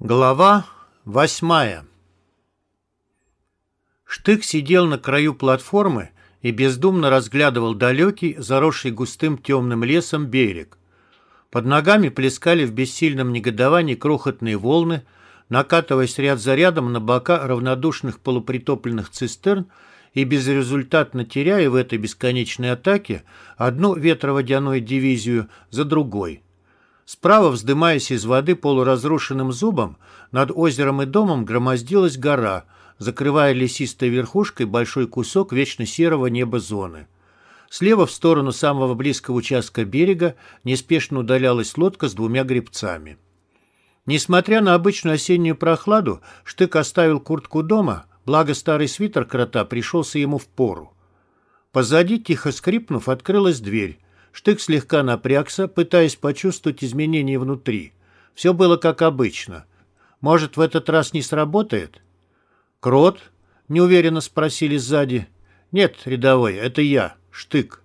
Глава восьмая Штык сидел на краю платформы и бездумно разглядывал далекий, заросший густым темным лесом берег. Под ногами плескали в бессильном негодовании крохотные волны, накатываясь ряд за рядом на бока равнодушных полупритопленных цистерн и безрезультатно теряя в этой бесконечной атаке одну ветроводяную дивизию за другой – Справа, вздымаясь из воды полуразрушенным зубом, над озером и домом громоздилась гора, закрывая лесистой верхушкой большой кусок вечно серого неба зоны. Слева в сторону самого близкого участка берега неспешно удалялась лодка с двумя гребцами. Несмотря на обычную осеннюю прохладу, Штык оставил куртку дома, благо старый свитер крота пришелся ему в пору. Позади, тихо скрипнув, открылась дверь. Штык слегка напрягся, пытаясь почувствовать изменения внутри. Все было как обычно. Может, в этот раз не сработает? «Крот?» — неуверенно спросили сзади. «Нет, рядовой, это я, Штык».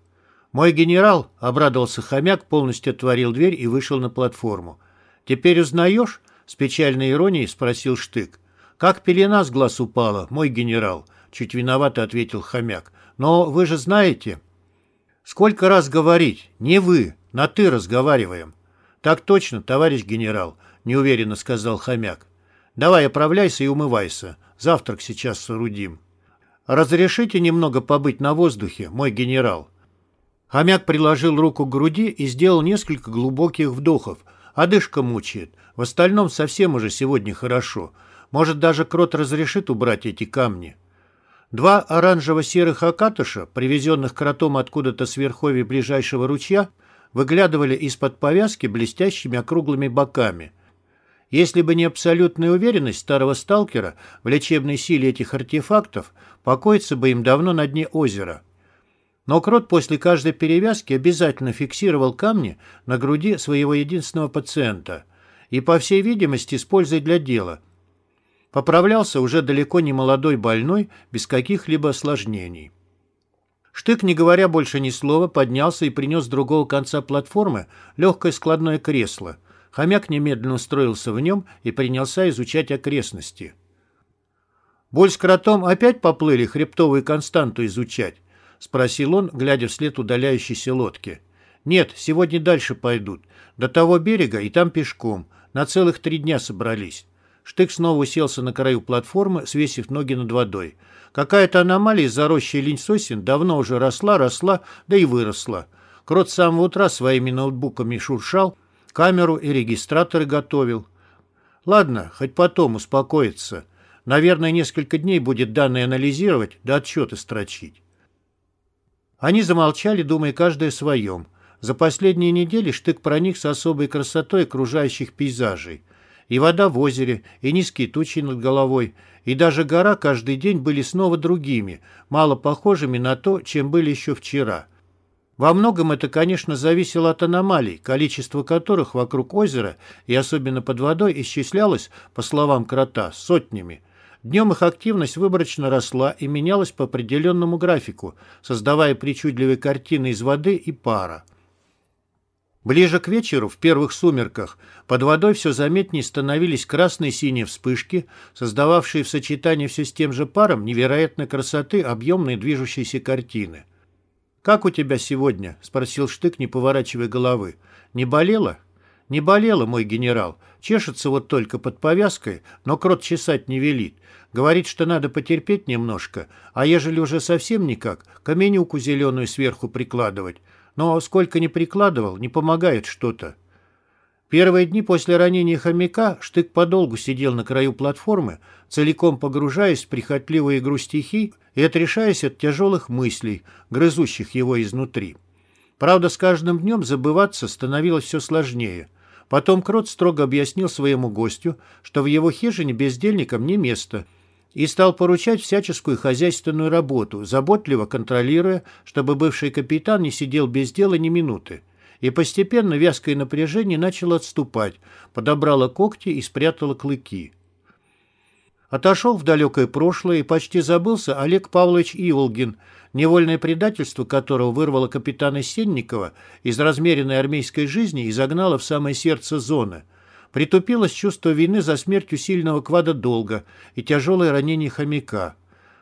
«Мой генерал», — обрадовался хомяк, полностью отворил дверь и вышел на платформу. «Теперь узнаешь?» — с печальной иронией спросил Штык. «Как пелена с глаз упала, мой генерал», — чуть виновато ответил хомяк. «Но вы же знаете...» Сколько раз говорить? Не вы, на «ты» разговариваем. Так точно, товарищ генерал, неуверенно сказал хомяк. Давай оправляйся и умывайся. Завтрак сейчас соорудим. Разрешите немного побыть на воздухе, мой генерал? Хомяк приложил руку к груди и сделал несколько глубоких вдохов. Одышка мучает. В остальном совсем уже сегодня хорошо. Может, даже крот разрешит убрать эти камни. Два оранжево-серых окатыша, привезенных кротом откуда-то с верховья ближайшего ручья, выглядывали из-под повязки блестящими округлыми боками. Если бы не абсолютная уверенность старого сталкера в лечебной силе этих артефактов, покоиться бы им давно на дне озера. Но крот после каждой перевязки обязательно фиксировал камни на груди своего единственного пациента и, по всей видимости, используя для дела – Поправлялся уже далеко не молодой больной, без каких-либо осложнений. Штык, не говоря больше ни слова, поднялся и принес с другого конца платформы легкое складное кресло. Хомяк немедленно устроился в нем и принялся изучать окрестности. «Боль с кротом опять поплыли хребтовую константу изучать?» — спросил он, глядя вслед удаляющейся лодки. «Нет, сегодня дальше пойдут. До того берега и там пешком. На целых три дня собрались». Штык снова уселся на краю платформы, свесив ноги над водой. Какая-то аномалия из-за рощи линь сосен давно уже росла, росла, да и выросла. Крот с самого утра своими ноутбуками шуршал, камеру и регистраторы готовил. Ладно, хоть потом успокоиться. Наверное, несколько дней будет данные анализировать, да отчеты строчить. Они замолчали, думая каждый о своем. За последние недели Штык проник с особой красотой окружающих пейзажей. И вода в озере, и низкие тучи над головой, и даже гора каждый день были снова другими, мало похожими на то, чем были еще вчера. Во многом это, конечно, зависело от аномалий, количество которых вокруг озера и особенно под водой исчислялось, по словам крота, сотнями. Днем их активность выборочно росла и менялась по определенному графику, создавая причудливые картины из воды и пара. Ближе к вечеру, в первых сумерках, под водой все заметнее становились красные синие вспышки, создававшие в сочетании все с тем же паром невероятной красоты объемные движущиеся картины. «Как у тебя сегодня?» — спросил Штык, не поворачивая головы. «Не болело?» «Не болело, мой генерал. Чешется вот только под повязкой, но крот чесать не велит. Говорит, что надо потерпеть немножко, а ежели уже совсем никак, каменюку зеленую сверху прикладывать. Но сколько ни прикладывал, не помогает что-то. Первые дни после ранения хомяка Штык подолгу сидел на краю платформы, целиком погружаясь в прихотливую игру стихий и отрешаясь от тяжелых мыслей, грызущих его изнутри. Правда, с каждым днем забываться становилось все сложнее. Потом Крот строго объяснил своему гостю, что в его хижине бездельникам не место – и стал поручать всяческую хозяйственную работу, заботливо контролируя, чтобы бывший капитан не сидел без дела ни минуты. И постепенно вязкое напряжение начало отступать, подобрало когти и спрятало клыки. Отошел в далекое прошлое и почти забылся Олег Павлович Иволгин, невольное предательство которого вырвало капитана Сенникова из размеренной армейской жизни и загнало в самое сердце зоны – Притупилось чувство вины за смерть усиленного квада долга и тяжелое ранение хомяка.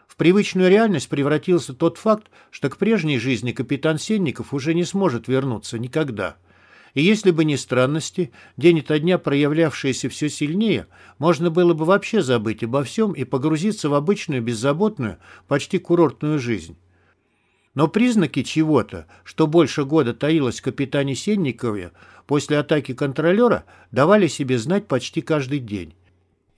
В привычную реальность превратился тот факт, что к прежней жизни капитан Сенников уже не сможет вернуться никогда. И если бы не странности, день ото дня проявлявшиеся все сильнее, можно было бы вообще забыть обо всем и погрузиться в обычную, беззаботную, почти курортную жизнь. Но признаки чего-то, что больше года таилось в капитане Сенникове, после атаки контролера давали себе знать почти каждый день.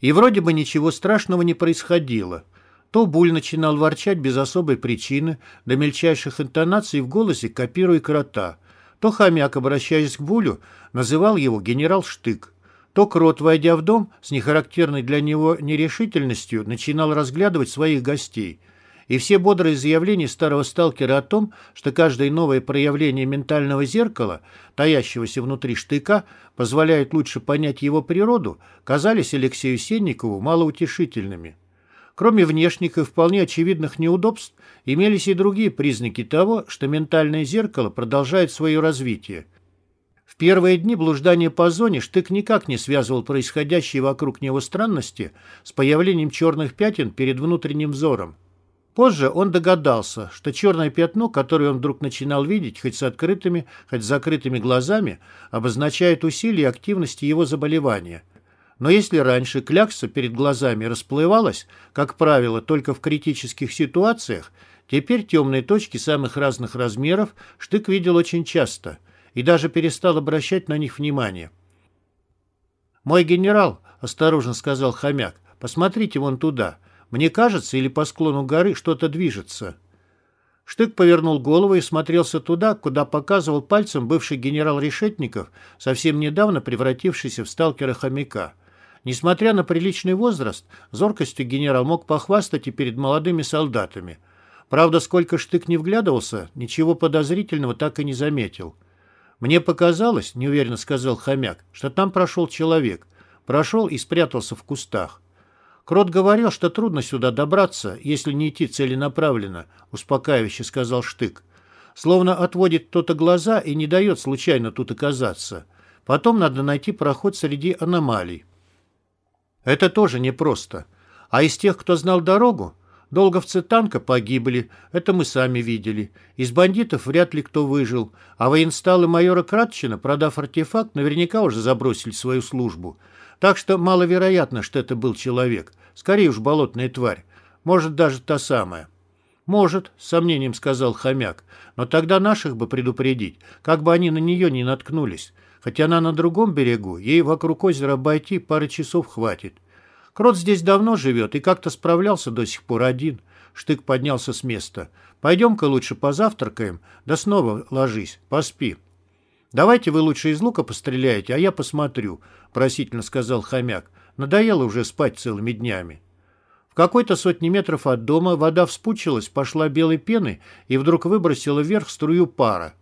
И вроде бы ничего страшного не происходило. То Буль начинал ворчать без особой причины, до мельчайших интонаций в голосе копируя крота. То хомяк, обращаясь к Булю, называл его генерал Штык. То Крот, войдя в дом, с нехарактерной для него нерешительностью, начинал разглядывать своих гостей – и все бодрые заявления старого сталкера о том, что каждое новое проявление ментального зеркала, таящегося внутри штыка, позволяет лучше понять его природу, казались Алексею Сенникову малоутешительными. Кроме внешних и вполне очевидных неудобств, имелись и другие признаки того, что ментальное зеркало продолжает свое развитие. В первые дни блуждания по зоне Штык никак не связывал происходящие вокруг него странности с появлением черных пятен перед внутренним взором. Позже он догадался, что черное пятно, которое он вдруг начинал видеть, хоть с открытыми, хоть с закрытыми глазами, обозначает усилие активности его заболевания. Но если раньше клякса перед глазами расплывалась, как правило, только в критических ситуациях, теперь темные точки самых разных размеров Штык видел очень часто и даже перестал обращать на них внимание. «Мой генерал», — осторожно сказал хомяк, — «посмотрите вон туда». Мне кажется, или по склону горы что-то движется. Штык повернул голову и смотрелся туда, куда показывал пальцем бывший генерал Решетников, совсем недавно превратившийся в сталкера-хомяка. Несмотря на приличный возраст, зоркостью генерал мог похвастать и перед молодыми солдатами. Правда, сколько Штык не вглядывался, ничего подозрительного так и не заметил. «Мне показалось, — неуверенно сказал хомяк, — что там прошел человек. Прошел и спрятался в кустах. Крот говорил, что трудно сюда добраться, если не идти целенаправленно, успокаивающе сказал Штык. Словно отводит кто-то глаза и не дает случайно тут оказаться. Потом надо найти проход среди аномалий. Это тоже непросто. А из тех, кто знал дорогу, долговцы танка погибли, это мы сами видели. Из бандитов вряд ли кто выжил, а военсталы майора Кратчина, продав артефакт, наверняка уже забросили свою службу. Так что маловероятно, что это был человек. Скорее уж болотная тварь. Может, даже та самая. «Может», — с сомнением сказал хомяк, «но тогда наших бы предупредить, как бы они на нее не наткнулись. Хотя она на другом берегу, ей вокруг озера обойти пары часов хватит. Крот здесь давно живет и как-то справлялся до сих пор один». Штык поднялся с места. «Пойдем-ка лучше позавтракаем, да снова ложись, поспи». «Давайте вы лучше из лука постреляете, а я посмотрю», — просительно сказал хомяк. «Надоело уже спать целыми днями». В какой-то сотни метров от дома вода вспучилась, пошла белой пеной и вдруг выбросила вверх струю пара.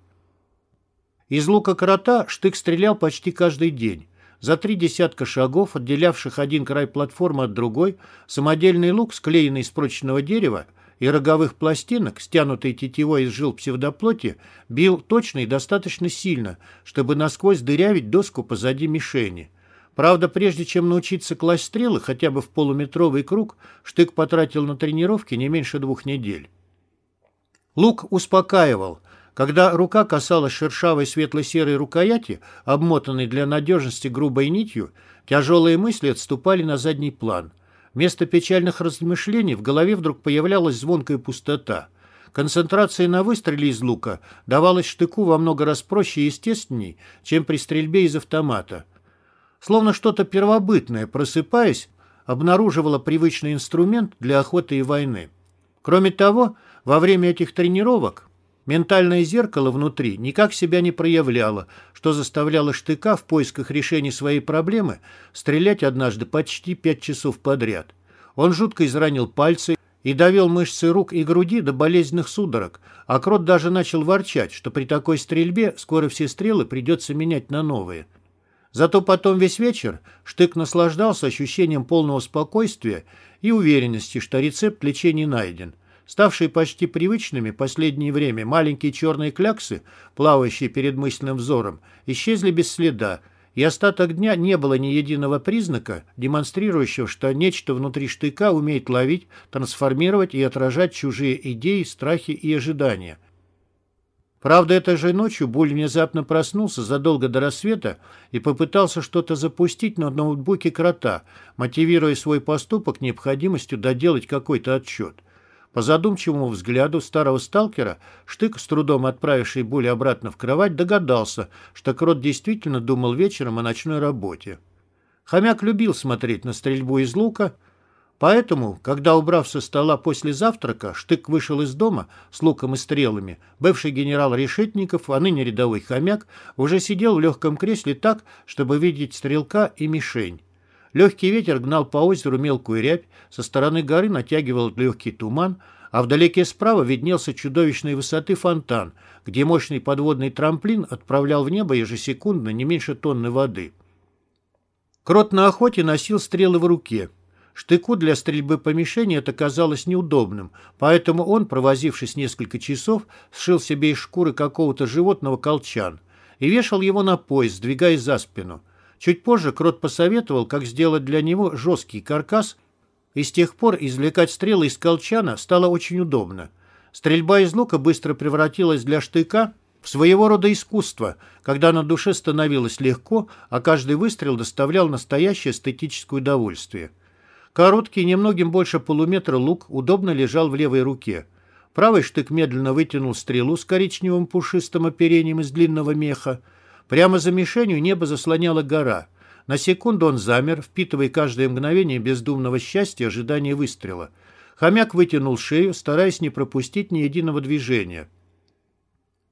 Из лука крота штык стрелял почти каждый день. За три десятка шагов, отделявших один край платформы от другой, самодельный лук, склеенный из прочного дерева, и роговых пластинок, стянутой тетивой из жил псевдоплоти, бил точно и достаточно сильно, чтобы насквозь дырявить доску позади мишени. Правда, прежде чем научиться класть стрелы хотя бы в полуметровый круг, Штык потратил на тренировки не меньше двух недель. Лук успокаивал. Когда рука касалась шершавой светло-серой рукояти, обмотанной для надежности грубой нитью, тяжелые мысли отступали на задний план – Вместо печальных размышлений в голове вдруг появлялась звонкая пустота. Концентрация на выстреле из лука давалась штыку во много раз проще и естественней, чем при стрельбе из автомата. Словно что-то первобытное, просыпаясь, обнаруживало привычный инструмент для охоты и войны. Кроме того, во время этих тренировок Ментальное зеркало внутри никак себя не проявляло, что заставляло штыка в поисках решения своей проблемы стрелять однажды почти пять часов подряд. Он жутко изранил пальцы и довел мышцы рук и груди до болезненных судорог, а Крот даже начал ворчать, что при такой стрельбе скоро все стрелы придется менять на новые. Зато потом весь вечер Штык наслаждался ощущением полного спокойствия и уверенности, что рецепт лечения найден. Ставшие почти привычными последнее время маленькие черные кляксы, плавающие перед мысленным взором, исчезли без следа, и остаток дня не было ни единого признака, демонстрирующего, что нечто внутри штыка умеет ловить, трансформировать и отражать чужие идеи, страхи и ожидания. Правда, этой же ночью Буль внезапно проснулся задолго до рассвета и попытался что-то запустить на ноутбуке крота, мотивируя свой поступок необходимостью доделать какой-то отчет – по задумчивому взгляду старого сталкера, Штык, с трудом отправивший Були обратно в кровать, догадался, что Крот действительно думал вечером о ночной работе. Хомяк любил смотреть на стрельбу из лука, поэтому, когда, убрав со стола после завтрака, Штык вышел из дома с луком и стрелами, бывший генерал Решетников, а ныне рядовой хомяк, уже сидел в легком кресле так, чтобы видеть стрелка и мишень. Легкий ветер гнал по озеру мелкую рябь, со стороны горы натягивал легкий туман, а вдалеке справа виднелся чудовищной высоты фонтан, где мощный подводный трамплин отправлял в небо ежесекундно не меньше тонны воды. Крот на охоте носил стрелы в руке. Штыку для стрельбы по мишени это казалось неудобным, поэтому он, провозившись несколько часов, сшил себе из шкуры какого-то животного колчан и вешал его на пояс, сдвигаясь за спину – Чуть позже Крот посоветовал, как сделать для него жесткий каркас, и с тех пор извлекать стрелы из колчана стало очень удобно. Стрельба из лука быстро превратилась для штыка в своего рода искусство, когда на душе становилось легко, а каждый выстрел доставлял настоящее эстетическое удовольствие. Короткий, немногим больше полуметра лук удобно лежал в левой руке. Правый штык медленно вытянул стрелу с коричневым пушистым оперением из длинного меха, Прямо за мишенью небо заслоняла гора. На секунду он замер, впитывая каждое мгновение бездумного счастья ожидания выстрела. Хомяк вытянул шею, стараясь не пропустить ни единого движения.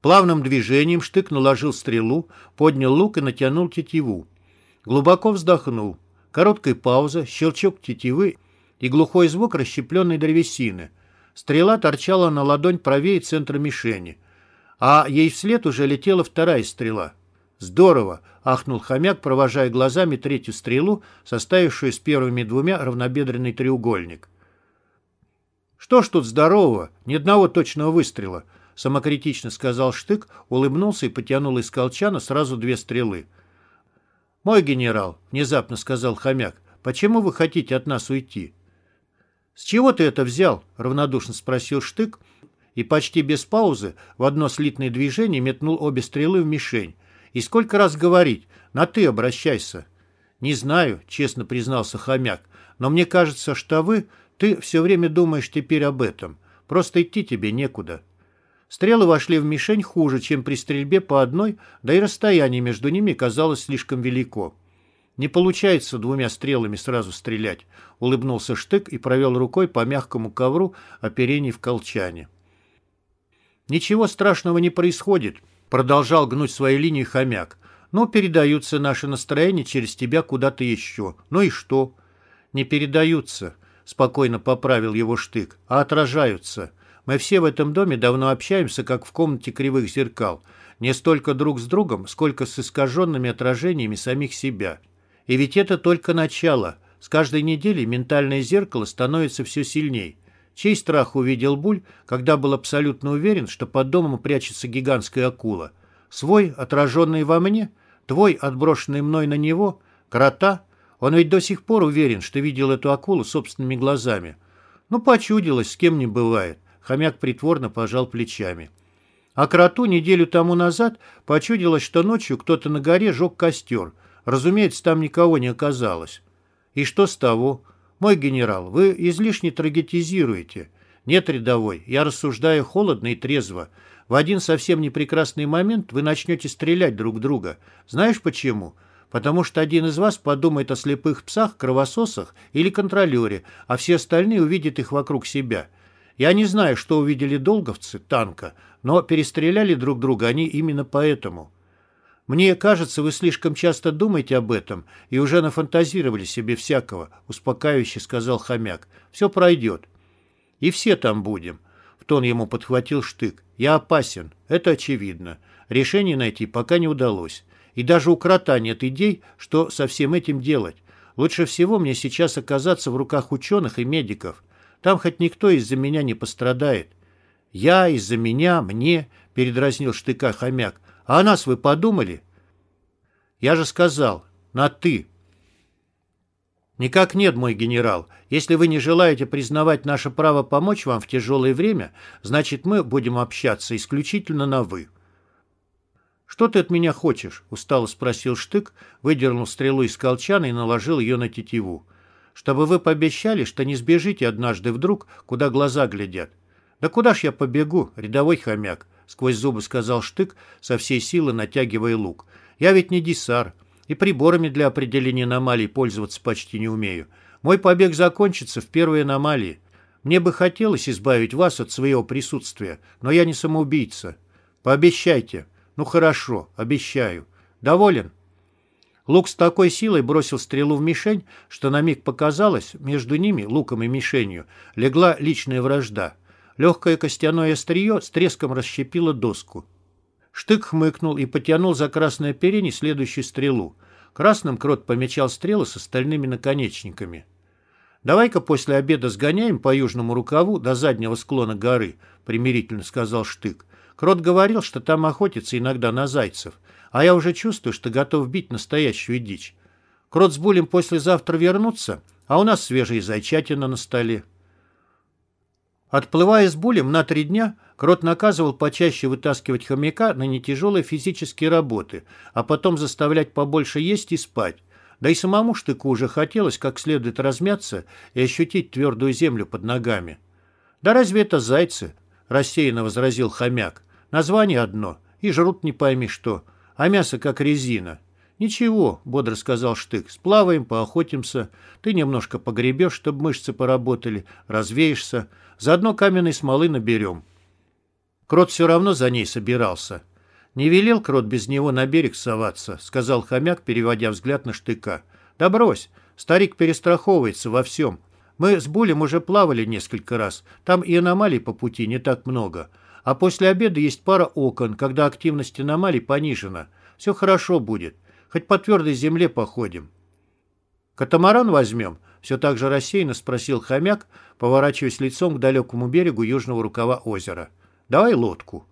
Плавным движением штык наложил стрелу, поднял лук и натянул тетиву. Глубоко вздохнул. Короткая пауза, щелчок тетивы и глухой звук расщепленной древесины. Стрела торчала на ладонь правее центра мишени, а ей вслед уже летела вторая стрела — «Здорово!» — ахнул хомяк, провожая глазами третью стрелу, составившую с первыми двумя равнобедренный треугольник. «Что ж тут здорового? Ни одного точного выстрела!» — самокритично сказал Штык, улыбнулся и потянул из колчана сразу две стрелы. «Мой генерал», — внезапно сказал хомяк, — «почему вы хотите от нас уйти?» «С чего ты это взял?» — равнодушно спросил Штык, и почти без паузы в одно слитное движение метнул обе стрелы в мишень. И сколько раз говорить, на «ты» обращайся. Не знаю, честно признался хомяк, но мне кажется, что вы, ты все время думаешь теперь об этом. Просто идти тебе некуда. Стрелы вошли в мишень хуже, чем при стрельбе по одной, да и расстояние между ними казалось слишком велико. «Не получается двумя стрелами сразу стрелять», — улыбнулся Штык и провел рукой по мягкому ковру оперений в колчане. «Ничего страшного не происходит», Продолжал гнуть свои линии хомяк. Но передаются наши настроения через тебя куда-то еще. Ну и что? Не передаются, спокойно поправил его штык, а отражаются. Мы все в этом доме давно общаемся, как в комнате кривых зеркал. Не столько друг с другом, сколько с искаженными отражениями самих себя. И ведь это только начало. С каждой неделей ментальное зеркало становится все сильней. Чей страх увидел Буль, когда был абсолютно уверен, что под домом прячется гигантская акула? Свой, отраженный во мне? Твой, отброшенный мной на него? Крота? Он ведь до сих пор уверен, что видел эту акулу собственными глазами. Ну, почудилось, с кем не бывает. Хомяк притворно пожал плечами. А кроту неделю тому назад почудилось, что ночью кто-то на горе жег костер. Разумеется, там никого не оказалось. И что с того? «Мой генерал, вы излишне трагетизируете. Нет, рядовой, я рассуждаю холодно и трезво. В один совсем непрекрасный момент вы начнете стрелять друг друга. Знаешь почему?» потому что один из вас подумает о слепых псах, кровососах или контролере, а все остальные увидят их вокруг себя. Я не знаю, что увидели долговцы, танка, но перестреляли друг друга они именно поэтому. «Мне кажется, вы слишком часто думаете об этом и уже нафантазировали себе всякого», — успокаивающе сказал хомяк. «Все пройдет». «И все там будем», — в тон ему подхватил штык. «Я опасен, это очевидно. Решение найти пока не удалось. И даже у крота нет идей, что со всем этим делать. Лучше всего мне сейчас оказаться в руках ученых и медиков. Там хоть никто из-за меня не пострадает». «Я, из-за меня, мне», — передразнил штыка хомяк. А о нас вы подумали? Я же сказал, на «ты». «Никак нет, мой генерал. Если вы не желаете признавать наше право помочь вам в тяжелое время, значит, мы будем общаться исключительно на «вы». «Что ты от меня хочешь?» — устало спросил Штык, выдернул стрелу из колчана и наложил ее на тетиву. «Чтобы вы пообещали, что не сбежите однажды вдруг, куда глаза глядят». «Да куда ж я побегу, рядовой хомяк?» — сквозь зубы сказал Штык, со всей силы натягивая лук. «Я ведь не дисар, и приборами для определения аномалий пользоваться почти не умею. Мой побег закончится в первой аномалии. Мне бы хотелось избавить вас от своего присутствия, но я не самоубийца. Пообещайте». «Ну хорошо, обещаю. Доволен?» Лук с такой силой бросил стрелу в мишень, что на миг показалось, между ними, луком и мишенью, легла личная вражда. Легкое костяное острие с треском расщепило доску. Штык хмыкнул и потянул за красное оперение следующую стрелу. Красным крот помечал стрелы с остальными наконечниками. «Давай-ка после обеда сгоняем по южному рукаву до заднего склона горы», — примирительно сказал Штык. Крот говорил, что там охотятся иногда на зайцев, а я уже чувствую, что готов бить настоящую дичь. Крот с Булем послезавтра вернутся, а у нас свежая зайчатина на столе. Отплывая с Булем на три дня, Крот наказывал почаще вытаскивать хомяка на нетяжелые физические работы, а потом заставлять побольше есть и спать. Да и самому штыку уже хотелось как следует размяться и ощутить твердую землю под ногами. «Да разве это зайцы?» – рассеянно возразил хомяк. Название одно, и жрут не пойми что, а мясо как резина. «Ничего», — бодро сказал Штык, — «сплаваем, поохотимся. Ты немножко погребешь, чтобы мышцы поработали, развеешься. Заодно каменной смолы наберем». Крот все равно за ней собирался. «Не велел Крот без него на берег соваться», — сказал хомяк, переводя взгляд на Штыка. «Да брось, старик перестраховывается во всем. Мы с Булем уже плавали несколько раз. Там и аномалий по пути не так много. А после обеда есть пара окон, когда активность аномалий понижена. Все хорошо будет. Хоть по твердой земле походим. «Катамаран возьмем?» Все так же рассеянно спросил хомяк, поворачиваясь лицом к далекому берегу южного рукава озера. «Давай лодку».